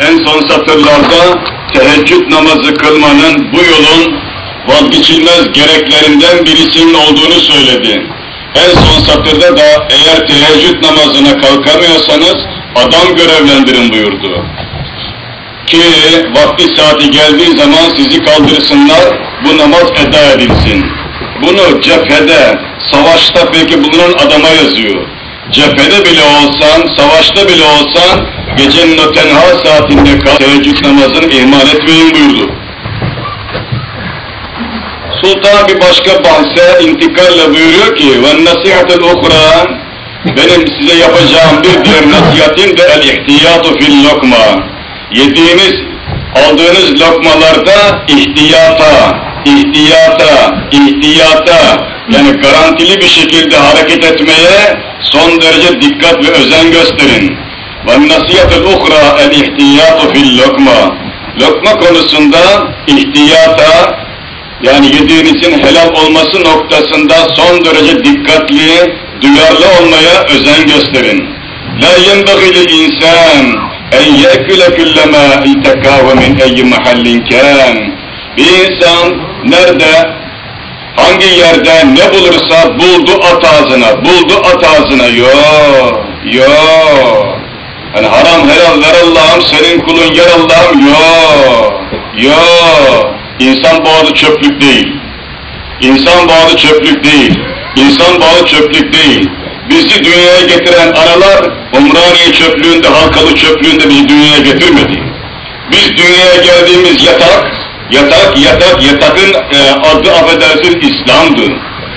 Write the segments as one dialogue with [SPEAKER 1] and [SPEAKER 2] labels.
[SPEAKER 1] en son satırlarda teheccüd namazı kılmanın bu yolun vazgeçilmez gereklerinden birisinin olduğunu söyledi. En son satırda da eğer teheccüd namazına kalkamıyorsanız adam görevlendirin buyurdu. Ki vakti saati geldiği zaman sizi kaldırsınlar, bu namaz eda edilsin. Bunu cephede, savaşta peki bulunan adama yazıyor Cephede bile olsan, savaşta bile olsan, gecenin o tenha saatinde kal, teheccüd namazını ihmal etmeyin buyurdu. Sultan bir başka bahse intikalle buyuruyor ki وَالنَّسِحَةُ الْاُخْرَى Benim size yapacağım bir diğer nasihatim de el-ihtiyatu fil lokma. Yediğiniz, aldığınız lokmalarda ihtiyata, ihtiyata, ihtiyata yani garantili bir şekilde hareket etmeye son derece dikkat ve özen gösterin. Ve nasihatul ukra el ihtiyatu fil lokma. Lokma konusunda ihtiyata yani yediğinizin helal olması noktasında son derece dikkatli, duyarlı olmaya özen gösterin. La yenbaghi lil insan en ye'kule kullama intekâve min eyyi mahallin kân. Bir insan nerede, hangi yerde ne bulursa buldu at ağzına, buldu at ağzına. Yo, yo. Hani haram helal ver Allah'ım, senin kulun yer Allah'ım. Yo, yo. İnsan bağlı çöplük değil. İnsan bağlı çöplük değil. İnsan bağlı çöplük değil. Bizi dünyaya getiren analar, Umraniye çöplüğünde, halkalı çöplüğünde bizi dünyaya getirmedi. Biz dünyaya geldiğimiz yatak, yatak, yatak, yatakın e, adı affedersin İslam'dı.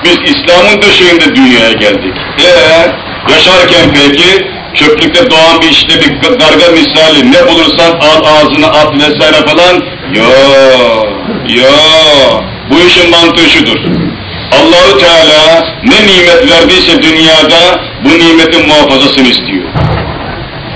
[SPEAKER 1] Biz İslam'ın döşeğinde dünyaya geldik. Ee, yaşarken peki, çöplükte doğan bir işte bir garga misali, ne bulursan al ağzına at vesaire falan, yo, yo, bu işin mantığı şudur. Allahu Teala ne nimet verdiyse dünyada bu nimetin muhafazasını istiyor.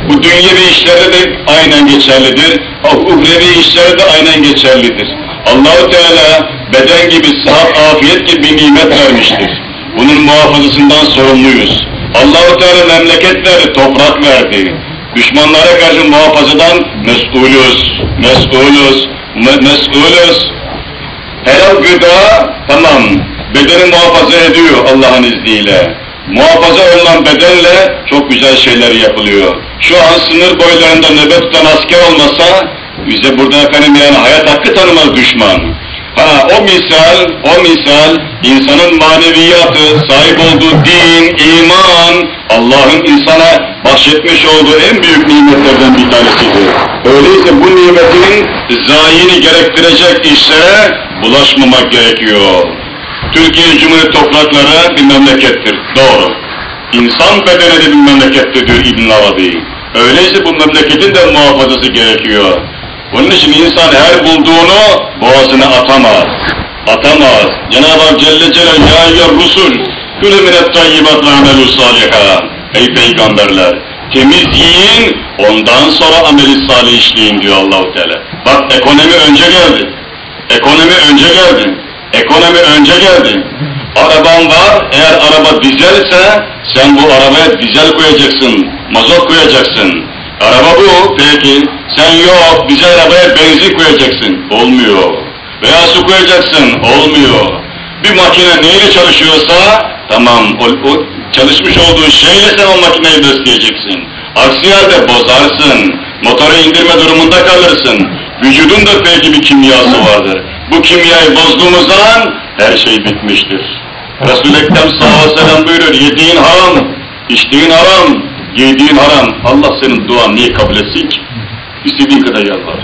[SPEAKER 1] Bu dünyevi işlerde de aynen geçerlidir. Uhrevi işlerde de aynen geçerlidir. Allahu Teala beden gibi, sıhhat, afiyet gibi bir nimet vermiştir. Bunun muhafazasından sorumluyuz. Allahu Teala memleket verdi, toprak verdi. Düşmanlara karşı muhafazadan mesulüz, mesulüz, me mesulüz. Helal gıda, tamam, bedeni muhafaza ediyor Allah'ın izniyle. Muhafaza olunan bedenle çok güzel şeyler yapılıyor. Şu an sınır boylarında nöbet tutan asker olmasa, bize burada efendim yani hayat hakkı tanımaz düşman. Ha o misal, o misal insanın maneviyatı, sahip olduğu din, iman, Allah'ın insana bahşetmiş olduğu en büyük nimetlerden bir tanesidir. Öyleyse bu nimetin zayini gerektirecek işlere bulaşmamak gerekiyor. Türkiye Cumhuriyeti toprakları bir memlekettir, doğru. İnsan bedeni de bir memlekettir diyor İbn Arabi. Öyleyse bu memleketin de muhafazası gerekiyor. Onun için insan her bulduğunu boğazına atamaz. Atamaz. Cenab-ı Hak Celle Celal ya eyyar rusul külü minet tayyibat ve amelü saliha. Ey peygamberler temiz yiyin ondan sonra ameli salih işleyin diyor Allahu Teala. Bak ekonomi önce geldi. Ekonomi önce geldi. Ekonomi önce geldi. Araban var, eğer araba dizelse sen bu arabaya dizel koyacaksın, mazot koyacaksın. Araba bu, peki sen yok, dizel arabaya benzin koyacaksın. Olmuyor. Veya su koyacaksın, olmuyor. Bir makine neyle çalışıyorsa, tamam, o, o çalışmış olduğun şeyle sen o makineyi besleyeceksin. Aksi halde bozarsın, motoru indirme durumunda kalırsın. Vücudun da belki bir kimyası vardır. Bu kimyayı bozduğumuz zaman her şey bitmiştir. Resul-i Ekrem sallallahu buyuruyor, yediğin haram, içtiğin haram, yediğin haram. Allah senin duan niye kabul etsin ki? İstediğin kadar yalvar.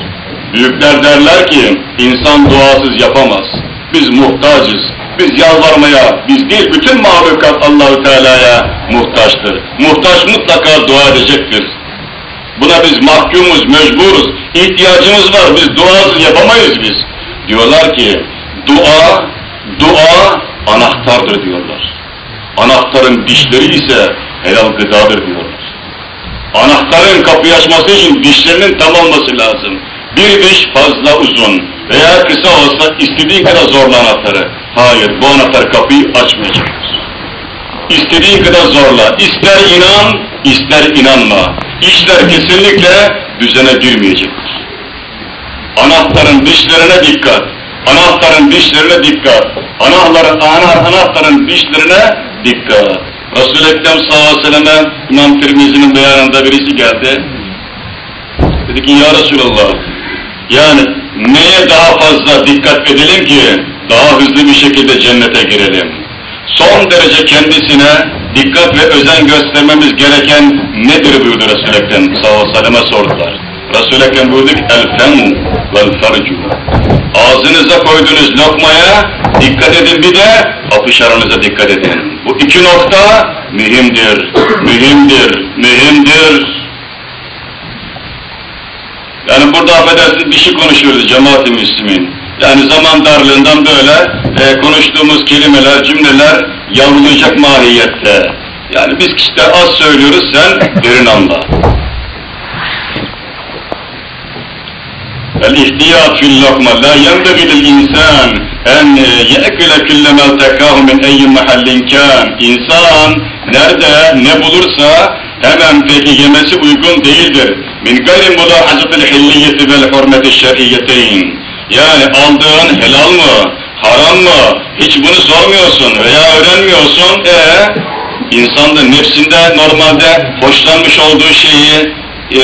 [SPEAKER 1] Büyükler derler ki, insan duasız yapamaz. Biz muhtacız. Biz yalvarmaya, biz değil bütün mahlukat Allahü Teala'ya muhtaçtır. Muhtaç mutlaka dua edecektir. Buna biz mahkumuz, mecburuz. İhtiyacımız var, biz duasız yapamayız biz. Diyorlar ki, dua, dua anahtardır diyorlar. Anahtarın dişleri ise helal gıdadır diyorlar. Anahtarın kapıyı açması için dişlerinin tam olması lazım. Bir diş fazla uzun veya kısa olsa istediğin kadar zorla anahtarı. Hayır, bu anahtar kapıyı açmayacaktır. İstediğin kadar zorla. İster inan, ister inanma. İşler kesinlikle düzene girmeyecektir. Anahtarın dişlerine dikkat. Anahtarın dişlerine dikkat. Anahtarın, anar, anahtarın dişlerine dikkat. Resul-i Ekrem sallallahu aleyhi ve selleme İmam Tirmizi'nin beyanında birisi geldi. Dedi ki ya Resulallah yani neye daha fazla dikkat edelim ki daha hızlı bir şekilde cennete girelim? Son derece kendisine dikkat ve özen göstermemiz gereken nedir buyurdu Resul-i Ekrem sallallahu aleyhi ve selleme sordular. Resul-i Ekrem buyurdu ki el fem vel fercu. Ağzınıza koyduğunuz lokmaya dikkat edin bir de apış aranıza dikkat edin. Bu iki nokta mühimdir, mühimdir, mühimdir. Yani burada affedersiniz dişi konuşuyoruz cemaat-i müslümin. Yani zaman darlığından böyle e, konuştuğumuz kelimeler, cümleler yavrulayacak mahiyette. Yani biz işte az söylüyoruz, sen derin anla. El-ihtiyat fil lokma la yenbegi lil insan en ye'kile külle ma tekahu min eyyi mahallin kan. İnsan nerede ne bulursa hemen peki yemesi uygun değildir. Min gayri mulahazatil hilliyeti vel hurmeti şer'iyeteyn. Yani aldığın helal mı, haram mı, hiç bunu sormuyorsun veya öğrenmiyorsun. E insan da nefsinde normalde hoşlanmış olduğu şeyi e,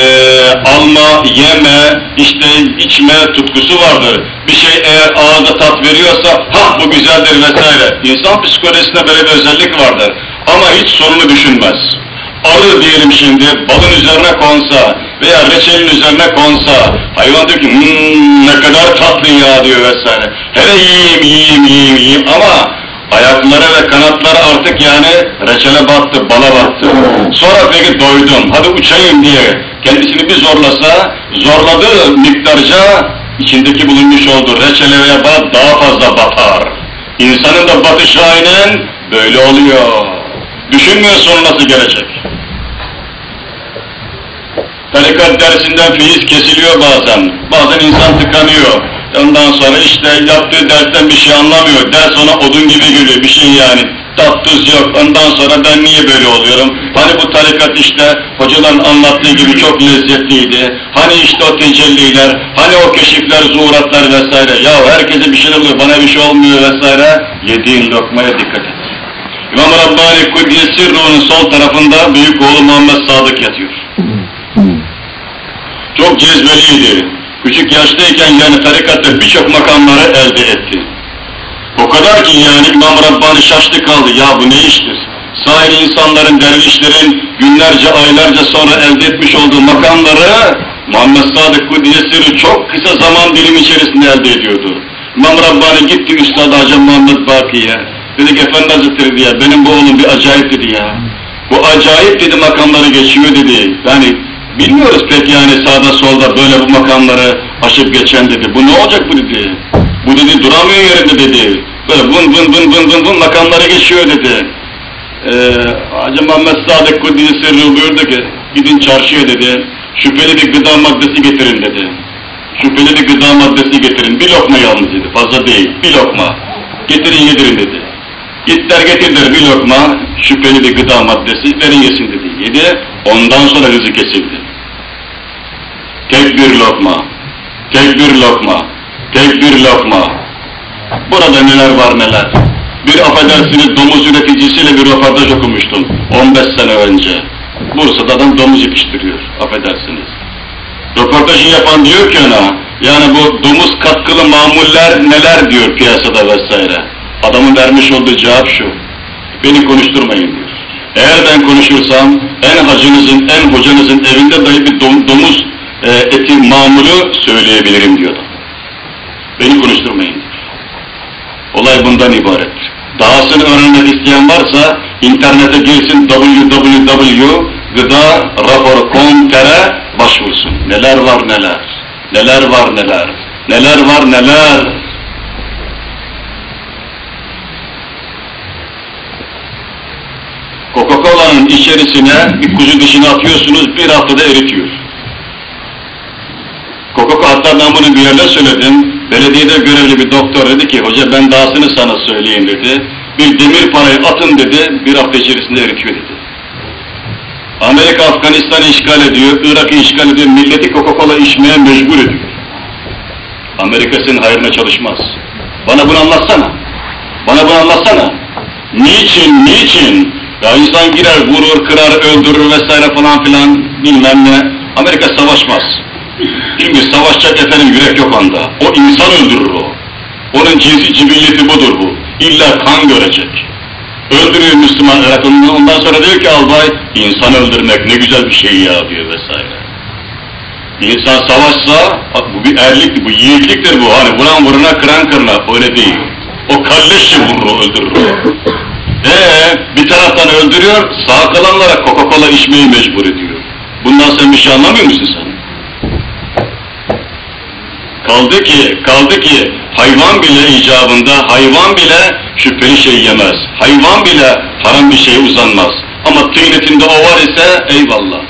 [SPEAKER 1] alma, yeme, işte içme tutkusu vardır. Bir şey eğer ağızda tat veriyorsa, ha bu güzeldir vesaire. İnsan psikolojisinde böyle bir özellik vardır. Ama hiç sorunu düşünmez. Alır diyelim şimdi, balın üzerine konsa veya reçelin üzerine konsa, hayvan diyor ki, hmm, ne kadar tatlı ya diyor vesaire. Hele yiyeyim, yiyeyim, yiyeyim, yiyeyim ama ayakları ve kanatları artık yani reçele battı, bala battı. Sonra peki doydum, hadi uçayım diye kendisini bir zorlasa, zorladığı miktarca içindeki bulunmuş olduğu reçele veya bal daha fazla batar. İnsanın da batışı aynen böyle oluyor. Düşünmüyor sonu nasıl gelecek. Tarikat dersinden feyiz kesiliyor bazen. Bazen insan tıkanıyor. Ondan sonra işte yaptığı dersten bir şey anlamıyor. Ders ona odun gibi geliyor. Bir şey yani. Tat tuz yok. Ondan sonra ben niye böyle oluyorum? Hani bu tarikat işte hocaların anlattığı gibi çok lezzetliydi. Hani işte o tecelliler, hani o keşifler, zuhuratlar vesaire. Ya herkese bir şey oluyor, bana bir şey olmuyor vesaire. Yediğin lokmaya dikkat et. İmam Rabbani Kudüs Sirru'nun sol tarafında büyük oğlu Muhammed Sadık yatıyor. Çok cezbeliydi. Küçük yaştayken yani tarikatta birçok makamları elde etti. O kadar ki yani İmam Rabbani şaştı kaldı. Ya bu ne iştir? Sahil insanların, dervişlerin günlerce, aylarca sonra elde etmiş olduğu makamları Muhammed Sadık Kudüs'ü çok kısa zaman dilimi içerisinde elde ediyordu. İmam Rabbani gitti Üstad Hacı Muhammed Baki'ye. Dedi ki Efendi Hazretleri diye benim bu oğlum bir acayip dedi ya. Bu acayip dedi makamları geçiyor dedi. Yani bilmiyoruz pek yani sağda solda böyle bu makamları aşıp geçen dedi. Bu ne olacak bu dedi. Bu dedi duramıyor yerinde dedi. Böyle vın vın vın vın vın vın makamları geçiyor dedi. Ee, Hacı Muhammed Sadık Kudüs'ü Sırrı buyurdu ki gidin çarşıya dedi. Şüpheli bir gıda maddesi getirin dedi. Şüpheli bir gıda maddesi getirin. Bir lokma yalnız dedi. Fazla değil. Bir lokma. Getirin yedirin dedi. Gittiler getirdiler bir lokma şüpheli bir gıda maddesi verin yesin dedi. Yedi. Ondan sonra hızı kesildi. Tek bir lokma. Tek bir lokma. Tek bir lokma. Burada neler var neler. Bir affedersiniz domuz üreticisiyle bir röportaj okumuştum 15 sene önce. Bursa'da adam domuz yetiştiriyor, affedersiniz. Röportajı yapan diyor ki ona, yani bu domuz katkılı mamuller neler diyor piyasada vesaire. Adamın vermiş olduğu cevap şu, beni konuşturmayın diyor. Eğer ben konuşursam, en hacınızın, en hocanızın evinde dahi bir dom, domuz e, eti mamulu söyleyebilirim diyor adam. Beni konuşturmayın. Olay bundan ibarettir. Dahasını öğrenmek isteyen varsa internete girsin www.gıdaraporu.com.tr başvursun. Neler var neler. Neler var neler. Neler var neler. Coca-Cola'nın içerisine bir kuzu dişini atıyorsunuz, bir haftada eritiyor. Coca-Cola hatta bunu bir yerde söyledim. Belediyede görevli bir doktor dedi ki, hoca ben dahasını sana söyleyeyim dedi. Bir demir parayı atın dedi, bir hafta içerisinde eritiyor dedi. Amerika Afganistan'ı işgal ediyor, Irak'ı işgal ediyor, milleti Coca-Cola içmeye mecbur ediyor. Amerika senin hayrına çalışmaz. Bana bunu anlatsana. Bana bunu anlatsana. Niçin, niçin? Ya insan girer, vurur, kırar, öldürür vesaire falan filan bilmem ne. Amerika savaşmaz. Çünkü savaşacak efendim yürek yok anda. O insan öldürür o. Onun cinsi cibilleti budur bu. İlla kan görecek. Öldürüyor Müslüman Irak'ını. Ondan sonra diyor ki albay, insan öldürmek ne güzel bir şey ya diyor vesaire. İnsan savaşsa, bu bir erliktir, bu yiğitliktir bu. Hani vuran vuruna, kıran kırına, öyle değil. O kalleşçe vurur, öldürür. Ee, bir taraftan öldürüyor, sağ kalanlara Coca-Cola içmeyi mecbur ediyor. Bundan sen bir şey anlamıyor musun sen? Kaldı ki, kaldı ki hayvan bile icabında, hayvan bile şüpheli şey yemez. Hayvan bile haram bir şeye uzanmaz. Ama tıynetinde o var ise eyvallah.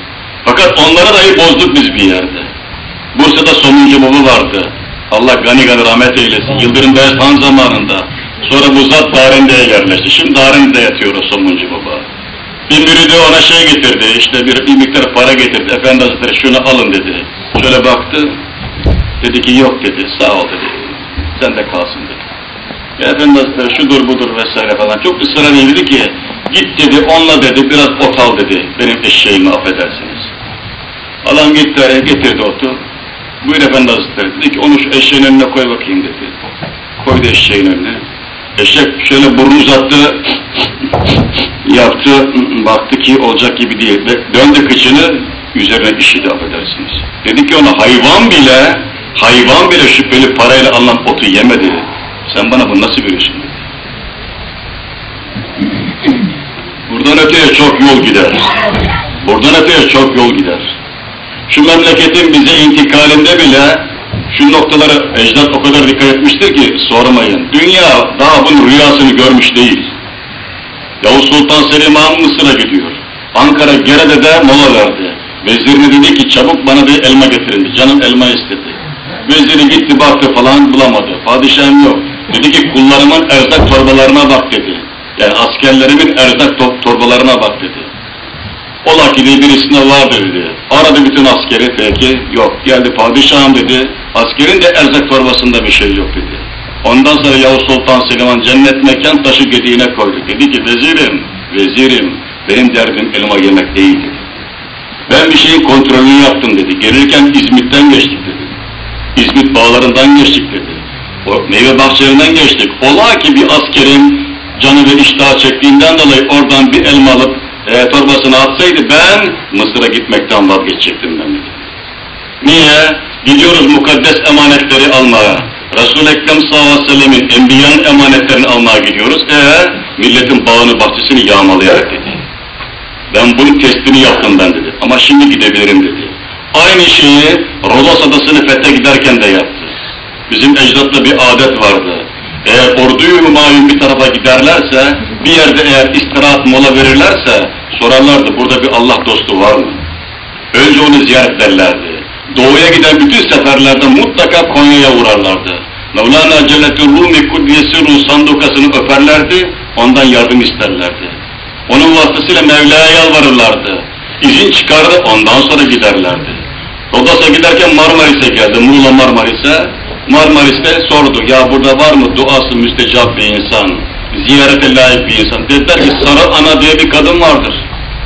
[SPEAKER 1] Fakat onlara dahi bozduk biz bir yerde. Bursa'da somuncu baba vardı. Allah gani gani rahmet eylesin. Yıldırım Beyazhan zamanında. Sonra bu zat Darende'ye yerleşti. Şimdi Darende'de yatıyor o somuncu baba. Bir müridi ona şey getirdi, işte bir, bir miktar para getirdi. Efendi Hazretleri şunu alın dedi. Şöyle baktı, dedi ki yok dedi, sağ ol dedi. Sen de kalsın dedi. Ya Efendi Hazretleri şudur budur vesaire falan. Çok ısrar dedi ki, git dedi, onunla dedi, biraz ot al dedi. Benim eşeğimi affedersiniz. Adam gitti getirdi otu. Buyur Efendi Hazretleri. Dedi ki onu şu eşeğin önüne koy bakayım dedi. Koydu eşeğin önüne. Eşek şöyle burnu uzattı, yaptı, baktı ki olacak gibi değil. Döndü kıçını, üzerine işidi affedersiniz. Dedi ki ona hayvan bile, hayvan bile şüpheli parayla alınan otu yemedi. Sen bana bunu nasıl veriyorsun. Buradan öteye çok yol gider. Buradan öteye çok yol gider. Şu memleketin bize intikalinde bile şu noktalara ecdat o kadar dikkat etmiştir ki sormayın. Dünya daha bunun rüyasını görmüş değil. Yavuz Sultan Selim Han Mısır'a gidiyor. Ankara Gerede'de mola verdi. Vezirine dedi ki çabuk bana bir elma getirin. Canım elma istedi. Veziri gitti baktı falan bulamadı. Padişahım yok. Dedi ki kullarımın erzak torbalarına bak dedi. Yani askerlerimin erzak to torbalarına bak dedi. Ola ki birisine vardır dedi. Aradı bütün askeri peki yok. Geldi padişahım dedi. Askerin de erzak torbasında bir şey yok dedi. Ondan sonra Yavuz Sultan Selim'an cennet mekan taşı gediğine koydu. Dedi ki vezirim, vezirim benim derdim elma yemek değil dedi. Ben bir şeyin kontrolünü yaptım dedi. Gelirken İzmit'ten geçtik dedi. İzmit bağlarından geçtik dedi. O meyve bahçelerinden geçtik. Ola ki bir askerin canı ve iştahı çektiğinden dolayı oradan bir elma alıp e, torbasına atsaydı ben Mısır'a gitmekten vazgeçecektim ben dedi. Niye? Gidiyoruz mukaddes emanetleri almaya. Resul-i Ekrem sallallahu aleyhi ve sellemin enbiyanın emanetlerini almaya gidiyoruz. E milletin bağını bahçesini yağmalayarak dedi. Ben bunun testini yaptım ben dedi. Ama şimdi gidebilirim dedi. Aynı şeyi Rodos adasını fethe giderken de yaptı. Bizim ecdatta bir adet vardı. Eğer orduyu humayun bir tarafa giderlerse, bir yerde eğer istirahat mola verirlerse, sorarlardı burada bir Allah dostu var mı? Önce onu ziyaret ederlerdi. Doğuya giden bütün seferlerde mutlaka Konya'ya uğrarlardı. Mevlana Celletül Rumi Kuddiyesi sandukasını öperlerdi, ondan yardım isterlerdi. Onun vasıtasıyla Mevla'ya yalvarırlardı. İzin çıkardı, ondan sonra giderlerdi. Rodos'a giderken Marmaris'e geldi, Muğla Marmaris'e. Marmaris'te sordu, ya burada var mı duası müstecap bir insan, ziyarete layık bir insan. Dediler ki Sarı Ana diye bir kadın vardır.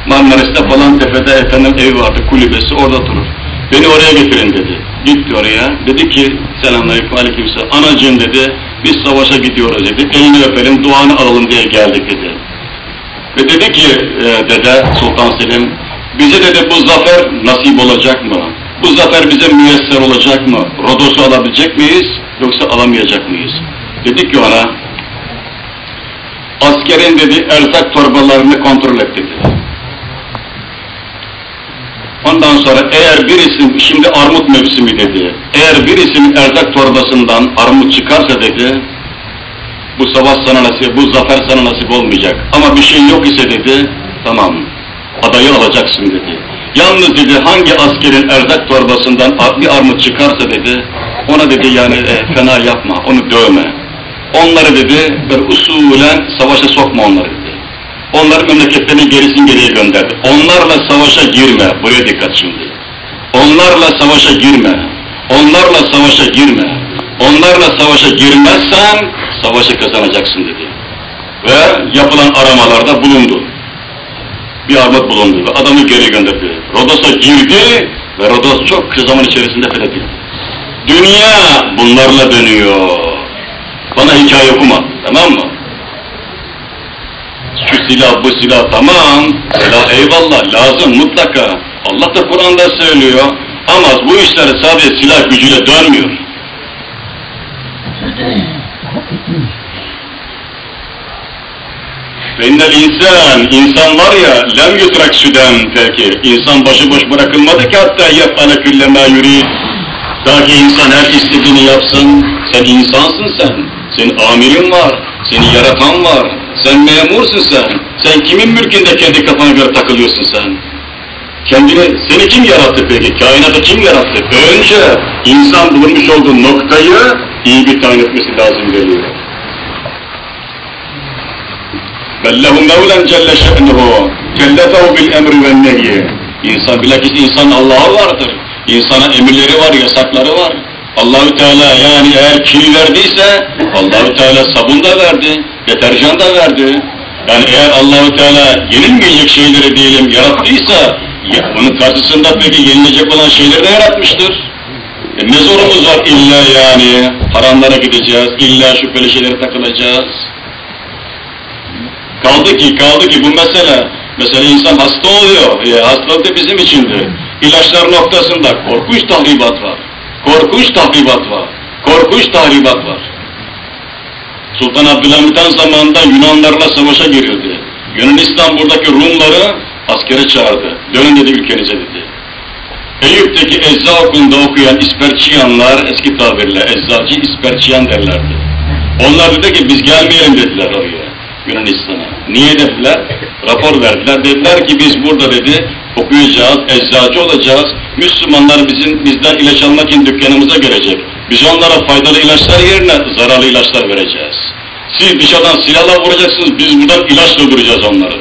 [SPEAKER 1] Marmaris'te falan tepede efendim evi vardı, kulübesi orada durur. Beni oraya getirin dedi. Gitti oraya. Dedi ki selamünaleyküm aleykümselam. Anacığım dedi biz savaşa gidiyoruz dedi. Elini öpelim duanı alalım diye geldik dedi. Ve dedi ki e, dede Sultan Selim bize dedi bu zafer nasip olacak mı? Bu zafer bize müyesser olacak mı? Rodos'u alabilecek miyiz yoksa alamayacak mıyız? Dedik ki ona askerin dedi erzak torbalarını kontrol et dedi. Ondan sonra eğer birisi, şimdi armut mevsimi dedi, eğer birisinin erzak torbasından armut çıkarsa dedi, bu savaş sana nasip, bu zafer sana nasip olmayacak. Ama bir şey yok ise dedi, tamam, adayı alacaksın dedi. Yalnız dedi hangi askerin erzak torbasından bir armut çıkarsa dedi, ona dedi yani e, fena yapma, onu dövme. Onları dedi böyle usulen savaşa sokma onları dedi. Onları memleketlerine gerisin geriye gönderdi. Onlarla savaşa girme, buraya dikkat şimdi. Onlarla savaşa girme, onlarla savaşa girme. Onlarla savaşa girmezsen savaşı kazanacaksın dedi. Ve yapılan aramalarda bulundu. Bir armut bulundu ve adamı geri gönderdi. Rodos'a girdi ve Rodos çok kısa zaman içerisinde fethedildi. Dünya bunlarla dönüyor. Bana hikaye okuma, tamam mı? Şu silah, bu silah tamam, silah eyvallah, lazım mutlaka. Allah da Kur'an'da söylüyor. Ama bu işler sadece silah gücüyle dönmüyor. Fennel insan, insan var ya, lem yutrak süden peki. İnsan başıboş bırakılmadı ki hatta yef'ale külle mâ yurid. Ta ki insan her istediğini yapsın. Sen insansın sen. Senin amirin var, seni yaratan var. Sen memursun sen. Sen kimin mülkünde kendi kafana göre takılıyorsun sen? Kendini, seni kim yarattı peki? Kainatı kim yarattı? Önce insan bulunmuş olduğu noktayı iyi bir tayin etmesi lazım geliyor. بَلَّهُ مَوْلًا جَلَّ شَأْنُهُ كَلَّفَهُ بِالْاَمْرِ وَالنَّهْيِ İnsan bilakis insan Allah'a vardır. İnsana emirleri var, yasakları var. Allahü Teala yani eğer kil verdiyse Allahü Teala sabun da verdi, deterjan da verdi. Yani eğer Allahü Teala yenilmeyecek şeyleri diyelim yarattıysa ya, bunun karşısında peki yenilecek olan şeyleri de yaratmıştır. E ne zorumuz var illa yani haramlara gideceğiz, illa şüpheli şeylere takılacağız. Kaldı ki, kaldı ki bu mesele, mesela insan hasta oluyor, e, hastalık da bizim içindir. İlaçlar noktasında korkunç tahribat var. Korkunç tahribat var. Korkunç tahribat var. Sultan Abdülhamit zamanında Yunanlarla savaşa giriyordu. Yunanistan buradaki Rumları askere çağırdı. Dönün dedi ülkenize dedi. Eyüp'teki ecza okulunda okuyan İsperçiyanlar, eski tabirle eczacı İsperçiyan derlerdi. Onlar dedi ki biz gelmeyelim dediler oraya. Yunanistan'a. Niye dediler? Rapor verdiler. Dediler ki biz burada dedi okuyacağız, eczacı olacağız. Müslümanlar bizim bizden ilaç almak için dükkanımıza gelecek. Biz onlara faydalı ilaçlar yerine zararlı ilaçlar vereceğiz. Siz dışarıdan silahla vuracaksınız, biz buradan ilaç öldüreceğiz onları.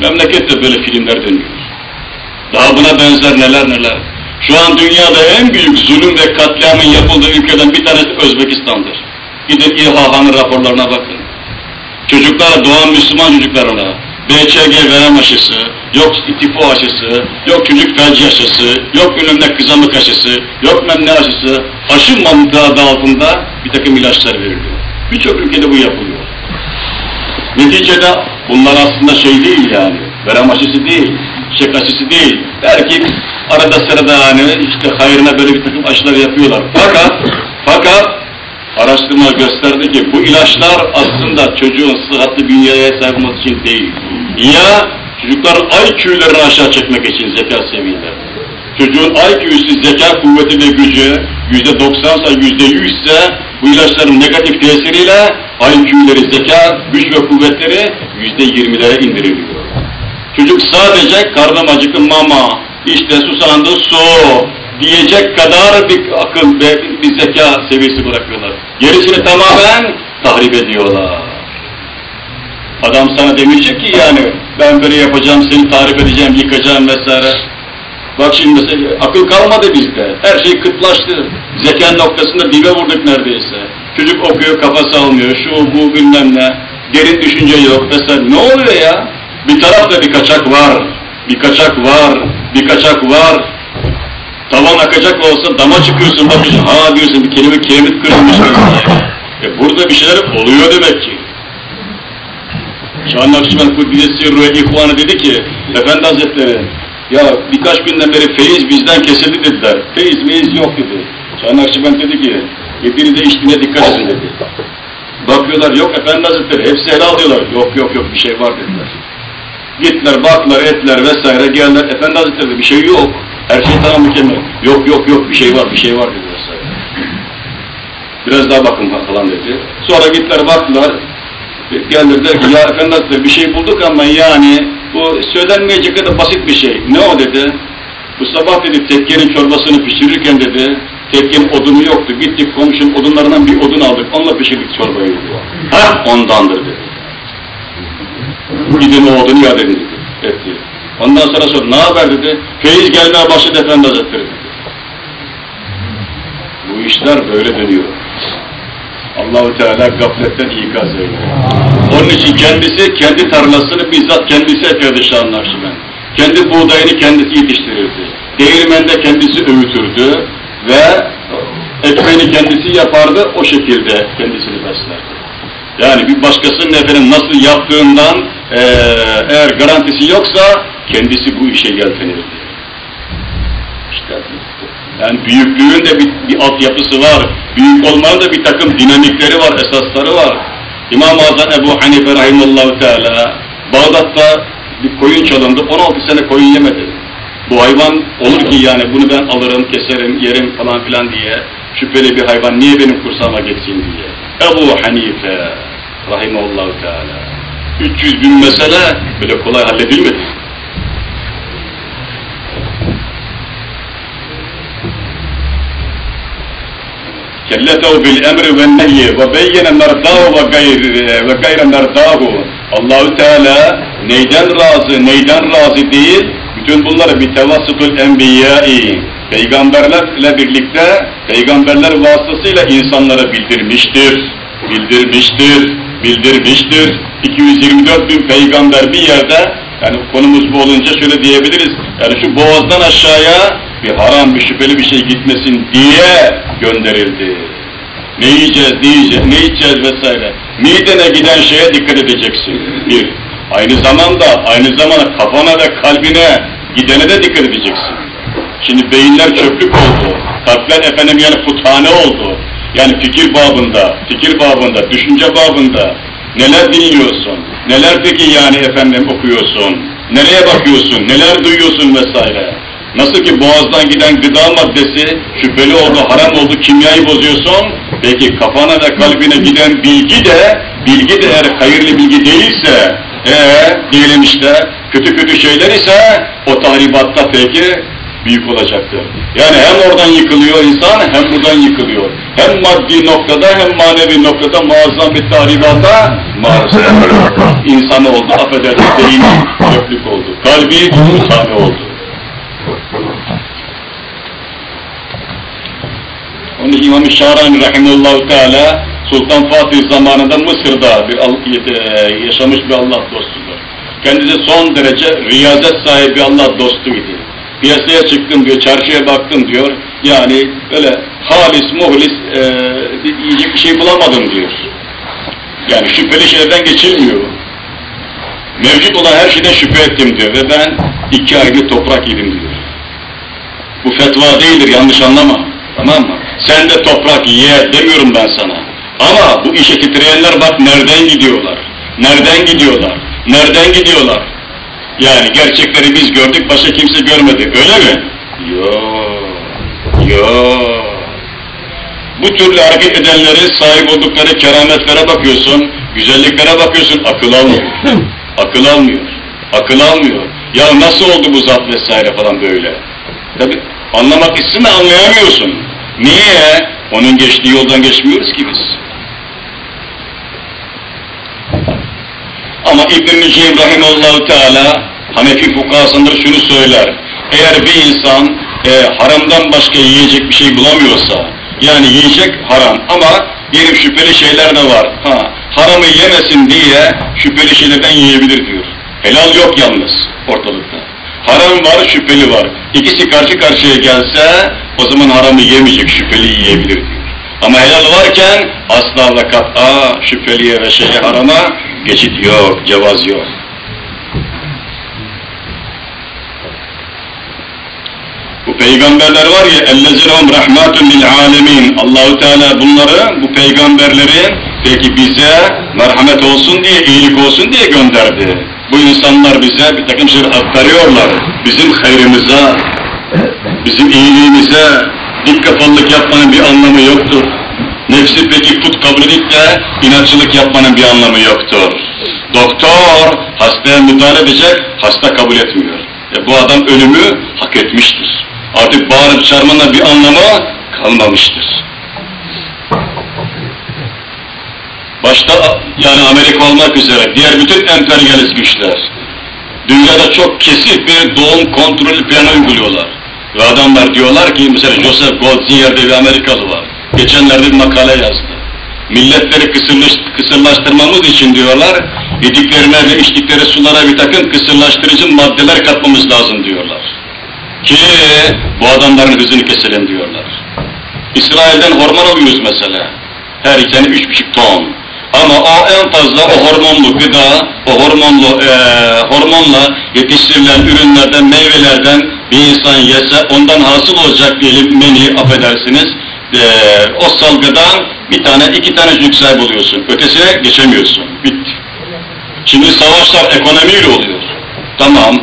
[SPEAKER 1] Memlekette böyle filmler dönüyor. Daha buna benzer neler neler. Şu an dünyada en büyük zulüm ve katliamın yapıldığı ülkeden bir tanesi Özbekistan'dır. Gidin İHA'nın raporlarına bakın. Çocuklara, doğan Müslüman çocuklarına BCG verem aşısı, yok tifo aşısı, yok çocuk felci aşısı, yok önümde kızamık aşısı, yok memne aşısı, aşı mantığı altında bir takım ilaçlar veriliyor. Birçok ülkede bu yapılıyor. Neticede bunlar aslında şey değil yani, verem aşısı değil, çiçek aşısı değil. Belki arada sırada hani işte hayrına böyle bir takım aşılar yapıyorlar. Fakat, fakat araştırma gösterdi ki bu ilaçlar aslında çocuğun sıhhatli bünyeye sahip olması için değil. Ya çocukların IQ'lerini aşağı çekmek için zeka seviyelerini. Çocuğun IQ'su, zeka kuvveti ve gücü yüzde doksansa, yüzde yüzse bu ilaçların negatif tesiriyle IQ'leri, zeka, güç ve kuvvetleri yüzde yirmilere indiriliyor. Çocuk sadece karnım acıktı mama, işte susandı su, diyecek kadar bir akıl ve bir zeka seviyesi bırakıyorlar. Gerisini tamamen tahrip ediyorlar. Adam sana demeyecek ki yani ben böyle yapacağım, seni tahrip edeceğim, yıkacağım vesaire. Bak şimdi mesela akıl kalmadı bizde. Her şey kıtlaştı. Zeka noktasında dibe vurduk neredeyse. Çocuk okuyor, kafası almıyor, şu bu bilmem ne. Derin düşünce yok vesaire. Ne oluyor ya? Bir tarafta bir kaçak var. Bir kaçak var. Bir kaçak var. Tavan akacak olsa dama çıkıyorsun bakıyorsun, ha diyorsun bir kelime kiremit kırılmış. e burada bir şeyler oluyor demek ki. Şah Nakşibend Kudüs'ü Ruhe İhvanı dedi ki, Efendi Hazretleri, ya birkaç günden beri feyiz bizden kesildi dediler. Feyiz meyiz yok dedi. Şah Nakşibend dedi ki, yediğinize içtiğine dikkat edin dedi. Bakıyorlar, yok Efendi Hazretleri, hepsi helal diyorlar. Yok yok yok bir şey var dediler. Gittiler, baktılar, ettiler vesaire, geldiler. Efendi Hazretleri bir şey yok. Her şey tamam mükemmel. Yok yok yok bir şey var, bir şey var dedi. Biraz daha bakın falan dedi. Sonra gittiler, baktılar. Geldiler ki ya Efendi Hazretleri bir şey bulduk ama yani bu söylenmeyecek kadar basit bir şey. Ne o dedi. Bu sabah dedi tekkenin çorbasını pişirirken dedi tekkenin odunu yoktu. Gittik komşunun odunlarından bir odun aldık. Onunla pişirdik çorbayı dedi. Ha ondandır dedi. Gidin o odunu edin dedi. Etti. Ondan sonra sor ne haber dedi. Feyiz gelmeye başladı Efendi Hazretleri dedi. Bu işler böyle dönüyor. Allahu Teala gafletten ikaz ediyor. Onun için kendisi kendi tarlasını bizzat kendisi Şah Nakşibend. Kendi buğdayını kendisi yetiştirirdi. Değirmende kendisi öğütürdü ve ekmeğini kendisi yapardı, o şekilde kendisini beslerdi. Yani bir başkasının efendim nasıl yaptığından ee, eğer garantisi yoksa kendisi bu işe yeltenirdi. Yani büyüklüğün de bir, bir altyapısı var. Büyük olmanın da bir takım dinamikleri var, esasları var. İmam-ı Azam Ebu Hanife Rahimallahu Teala Bağdat'ta bir koyun çalındı, 16 sene koyun yemedi. Bu hayvan olur ki yani bunu ben alırım, keserim, yerim falan filan diye şüpheli bir hayvan niye benim kursağıma geçsin diye. Ebu Hanife Rahimallahu Teala 300 bin mesele böyle kolay halledilmedi. kelletehu bil emri ve nehyi ve beyyene nerdahu ve gayre ve gayre nerdahu. Allahü Teala neyden razı, neyden razı değil, bütün bunları bir tevassutul enbiyai, peygamberlerle birlikte, peygamberler vasıtasıyla insanlara bildirmiştir, bildirmiştir, bildirmiştir. 224 bin peygamber bir yerde, yani konumuz bu olunca şöyle diyebiliriz, yani şu boğazdan aşağıya bir haram, bir şüpheli bir şey gitmesin diye gönderildi. Ne yiyeceğiz, ne yiyeceğiz, ne içeceğiz vesaire. Midene giden şeye dikkat edeceksin. Bir. Aynı zamanda, aynı zamanda kafana ve kalbine gidene de dikkat edeceksin. Şimdi beyinler çöplük oldu. Kalpler efendim yani puthane oldu. Yani fikir babında, fikir babında, düşünce babında neler dinliyorsun, neler peki yani efendim okuyorsun, nereye bakıyorsun, neler duyuyorsun vesaire. Nasıl ki boğazdan giden gıda maddesi şüpheli oldu, haram oldu, kimyayı bozuyorsun. Peki kafana ve kalbine giden bilgi de, bilgi de eğer hayırlı bilgi değilse, ee, diyelim işte, kötü kötü şeyler ise o tahribatta peki büyük olacaktır. Yani hem oradan yıkılıyor insan hem buradan yıkılıyor. Hem maddi noktada hem manevi noktada muazzam bir tahribata maruz kalıyor. İnsan oldu, affedersin beyni çöplük oldu. Kalbi tane oldu. Onun için İmam-ı Şahrani Rahimullahu Teala Sultan Fatih zamanında Mısır'da bir e, yaşamış bir Allah dostudur. Kendisi son derece riyazet sahibi Allah dostuydu. Piyasaya çıktım diyor, çarşıya baktım diyor. Yani böyle halis, muhlis e, yiyecek bir şey bulamadım diyor. Yani şüpheli şeylerden geçilmiyor. Mevcut olan her şeyden şüphe ettim diyor ve ben iki aylık toprak yedim diyor. Bu fetva değildir, yanlış anlama. Tamam mı? Sen de toprak ye demiyorum ben sana. Ama bu işe titreyenler bak nereden gidiyorlar? Nereden gidiyorlar? Nereden gidiyorlar? Yani gerçekleri biz gördük, başka kimse görmedi. Öyle mi? Yok. Yok. Bu türlü hareket edenlerin sahip oldukları kerametlere bakıyorsun, güzelliklere bakıyorsun, akıl almıyor. akıl almıyor. Akıl almıyor. Ya nasıl oldu bu zat vesaire falan böyle? Tabi anlamak isteme anlayamıyorsun. Niye? Onun geçtiği yoldan geçmiyoruz ki biz. Ama İbn-i Müceyim Rahimallahu Teala Hanefi fukasında şunu söyler. Eğer bir insan e, haramdan başka yiyecek bir şey bulamıyorsa, yani yiyecek haram ama diyelim şüpheli şeyler de var. Ha, haramı yemesin diye şüpheli şeylerden yiyebilir diyor. Helal yok yalnız ortalıkta. Haram var, şüpheli var. İkisi karşı karşıya gelse o zaman haramı yemeyecek, şüpheli yiyebilir diyor. Ama helal varken asla ve kat'a şüpheliye ve şeye harama geçit yok, cevaz yok. Bu peygamberler var ya ellezinehum rahmatun lil alemin. Allahu Teala bunları bu peygamberleri peki bize merhamet olsun diye, iyilik olsun diye gönderdi. Bu insanlar bize bir takım şeyler aktarıyorlar. Bizim hayrımıza, bizim iyiliğimize dik yapmanın bir anlamı yoktur. Nefsi peki put kabul edip de inatçılık yapmanın bir anlamı yoktur. Doktor hastaya müdahale edecek, hasta kabul etmiyor. E bu adam ölümü hak etmiştir. Artık bağırıp çağırmanın bir anlamı kalmamıştır. Başta yani Amerika olmak üzere diğer bütün emperyalist güçler dünyada çok kesif bir doğum kontrolü planı uyguluyorlar. Ve adamlar diyorlar ki mesela Joseph Goldzier diye bir Amerikalı var. Geçenlerde bir makale yazdı. Milletleri kısırlaş, kısırlaştırmamız için diyorlar, yediklerine ve içtikleri sulara bir takım kısırlaştırıcı maddeler katmamız lazım diyorlar. Ki bu adamların hızını keselim diyorlar. İsrail'den hormon alıyoruz mesela. Her sene üç buçuk ton. Ama o en fazla o hormonlu gıda, o hormonlu e, hormonla yetiştirilen ürünlerden, meyvelerden bir insan yese ondan hasıl olacak diyelim meni affedersiniz. E, o salgıdan bir tane iki tane çocuk sahibi oluyorsun. Ötesine geçemiyorsun. Bitti. Şimdi savaşlar ekonomiyle oluyor. Tamam.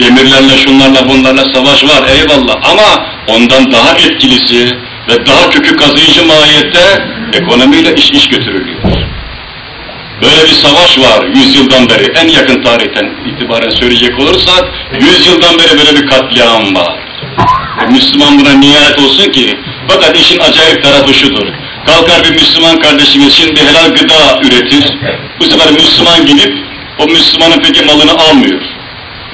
[SPEAKER 1] Demirlerle, şunlarla, bunlarla savaş var eyvallah ama ondan daha etkilisi ve daha kökü kazıyıcı mahiyette ekonomiyle iş iş götürülüyor. Böyle bir savaş var yüzyıldan beri, en yakın tarihten itibaren söyleyecek olursak, yüzyıldan beri böyle bir katliam var. E, Müslüman buna niyet olsun ki, fakat işin acayip tarafı şudur. Kalkar bir Müslüman kardeşimiz şimdi helal gıda üretir, bu sefer Müslüman gidip o Müslümanın peki malını almıyor.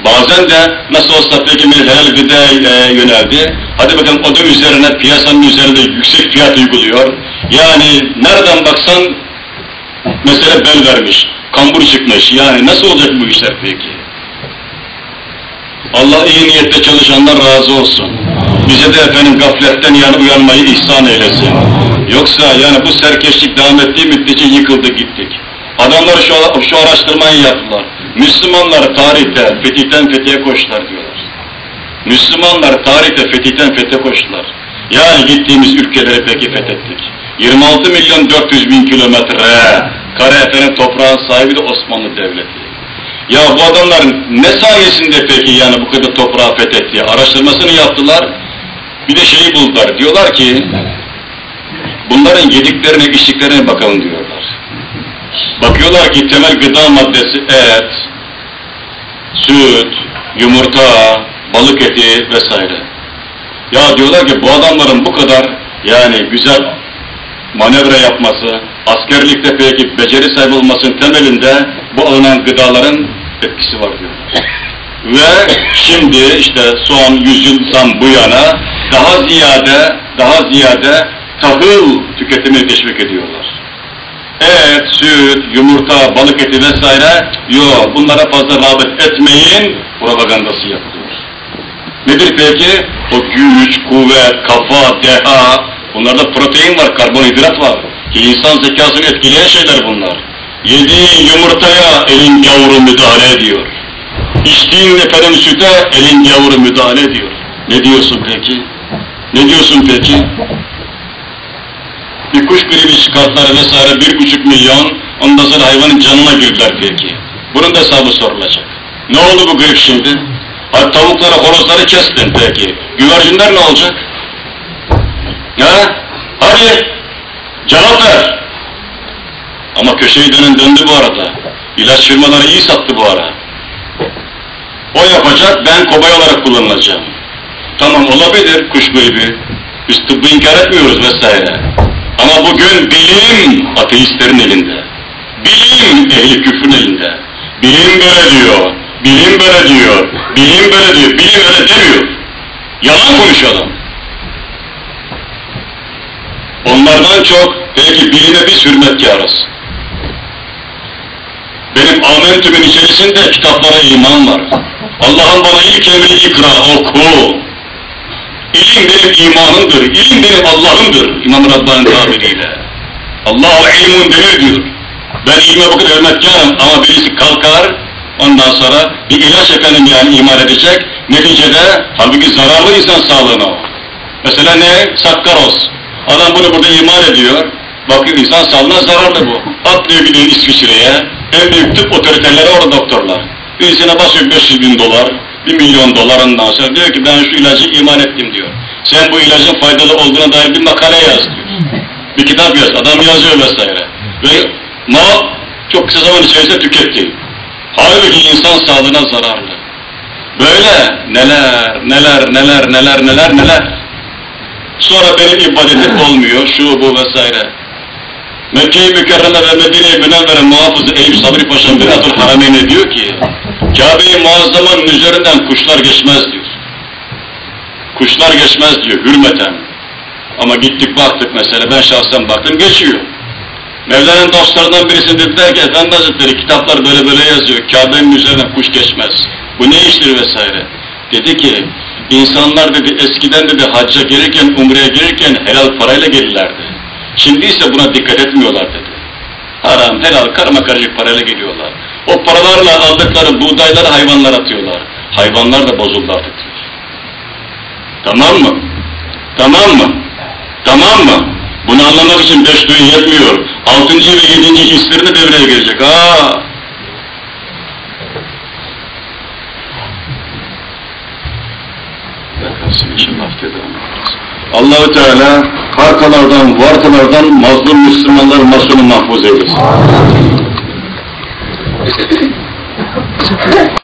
[SPEAKER 1] Bazen de nasıl olsa peki helal gıdaya yöneldi, hadi bakalım o da üzerine, piyasanın üzerinde yüksek fiyat uyguluyor. Yani nereden baksan Mesela bel vermiş, kambur çıkmış. Yani nasıl olacak bu işler peki? Allah iyi niyette çalışanlar razı olsun. Bize de efendim gafletten yani uyanmayı ihsan eylesin. Yoksa yani bu serkeşlik devam ettiği müddetçe yıkıldı gittik. Adamlar şu, şu araştırmayı yaptılar. Müslümanlar tarihte fetihten fethiye koştular diyorlar. Müslümanlar tarihte fetihten fethiye koştular. Yani gittiğimiz ülkeleri peki fethettik. 26 milyon 400 bin kilometre kare efendim toprağın sahibi de Osmanlı Devleti. Ya bu adamların ne sayesinde peki yani bu kadar toprağı fethetti? Araştırmasını yaptılar. Bir de şeyi buldular. Diyorlar ki bunların yediklerine, içtiklerine bakalım diyorlar. Bakıyorlar ki temel gıda maddesi et, süt, yumurta, balık eti vesaire. Ya diyorlar ki bu adamların bu kadar yani güzel manevra yapması, askerlikte peki beceri sahibi olmasının temelinde bu alınan gıdaların etkisi var diyorlar. Ve şimdi işte son yüzyıldan bu yana daha ziyade, daha ziyade tahıl tüketimini teşvik ediyorlar. Et, süt, yumurta, balık eti vesaire, yok bunlara fazla rağbet etmeyin propagandası yapılıyor. Nedir peki? O güç, kuvvet, kafa, deha, bunlarda protein var, karbonhidrat var. İnsan zekasını etkileyen şeyler bunlar. Yediğin yumurtaya elin gavuru müdahale ediyor. İçtiğin efendim süte elin gavuru müdahale ediyor. Ne diyorsun peki? Ne diyorsun peki? Bir kuş gribi çıkartlar vesaire bir buçuk milyon, ondan sonra hayvanın canına girdiler peki. Bunun da hesabı sorulacak. Ne oldu bu grip şimdi? Hadi tavukları, horozları kestin peki. Güvercinler ne olacak? Ha? Hadi cevap ver. Ama köşeyi dönen döndü bu arada. İlaç firmaları iyi sattı bu ara. O yapacak, ben kobay olarak kullanılacağım. Tamam olabilir kuş gribi. Biz tıbbı inkar etmiyoruz vesaire. Ama bugün bilim ateistlerin elinde. Bilim ehli küfrün elinde. Bilim böyle diyor. Bilim böyle diyor. Bilim böyle diyor. Bilim öyle demiyor. Yalan konuşuyor adam. Onlardan çok belki bilime biz hürmetkarız. Benim amentümün içerisinde kitaplara iman var. Allah'ın bana ilk emri ikra, oku. İlim benim imanımdır, ilim benim Allah'ımdır İmam Rabbani tabiriyle. Allahu ilmun denir diyor. Ben ilme bu kadar hürmetkarım ama birisi kalkar, ondan sonra bir ilaç efendim yani iman edecek, Neticede halbuki zararlı insan sağlığına o. Mesela ne? Sakkaroz. Adam bunu burada imal ediyor. Bakıyor insan sağlığına zararlı bu. Atlıyor gidiyor İsviçre'ye. En büyük tıp otoriteleri orada doktorlar. Birisine basıyor 500 bin dolar, 1 milyon dolar ondan sonra diyor ki ben şu ilacı imal ettim diyor. Sen bu ilacın faydalı olduğuna dair bir makale yaz diyor. Bir kitap yaz, adam yazıyor vesaire. Ve mal çok kısa zaman içerisinde tüketti. Halbuki insan sağlığına zararlı. Böyle neler, neler, neler, neler, neler, neler. Sonra benim ibadetim olmuyor, şu bu vesaire. Mekke-i Mükerreme ve Medine-i Münevvere muhafızı Eyüp Sabri Paşa Miratul Harameyn'e diyor ki, Kabe-i Muazzama'nın üzerinden kuşlar geçmez diyor. Kuşlar geçmez diyor, hürmeten. Ama gittik baktık mesela, ben şahsen baktım, geçiyor. Mevla'nın dostlarından birisi dediler ki, Efendi Hazretleri kitaplar böyle böyle yazıyor, Kabe'nin üzerinden kuş geçmez. Bu ne iştir vesaire. Dedi ki, insanlar dedi eskiden dedi hacca gelirken, umreye gelirken helal parayla gelirlerdi. Şimdi ise buna dikkat etmiyorlar dedi. Haram, helal, karma karışık parayla geliyorlar. O paralarla aldıkları buğdayları hayvanlara atıyorlar. Hayvanlar da bozuldu artık. Tamam mı? Tamam mı? Tamam mı? Bunu anlamak için beş duyu yetmiyor. Altıncı ve yedinci hisleri de devreye girecek. Aa! Allah-u Teala harkalardan, vartalardan mazlum Müslümanlar masunu mahfuz eylesin.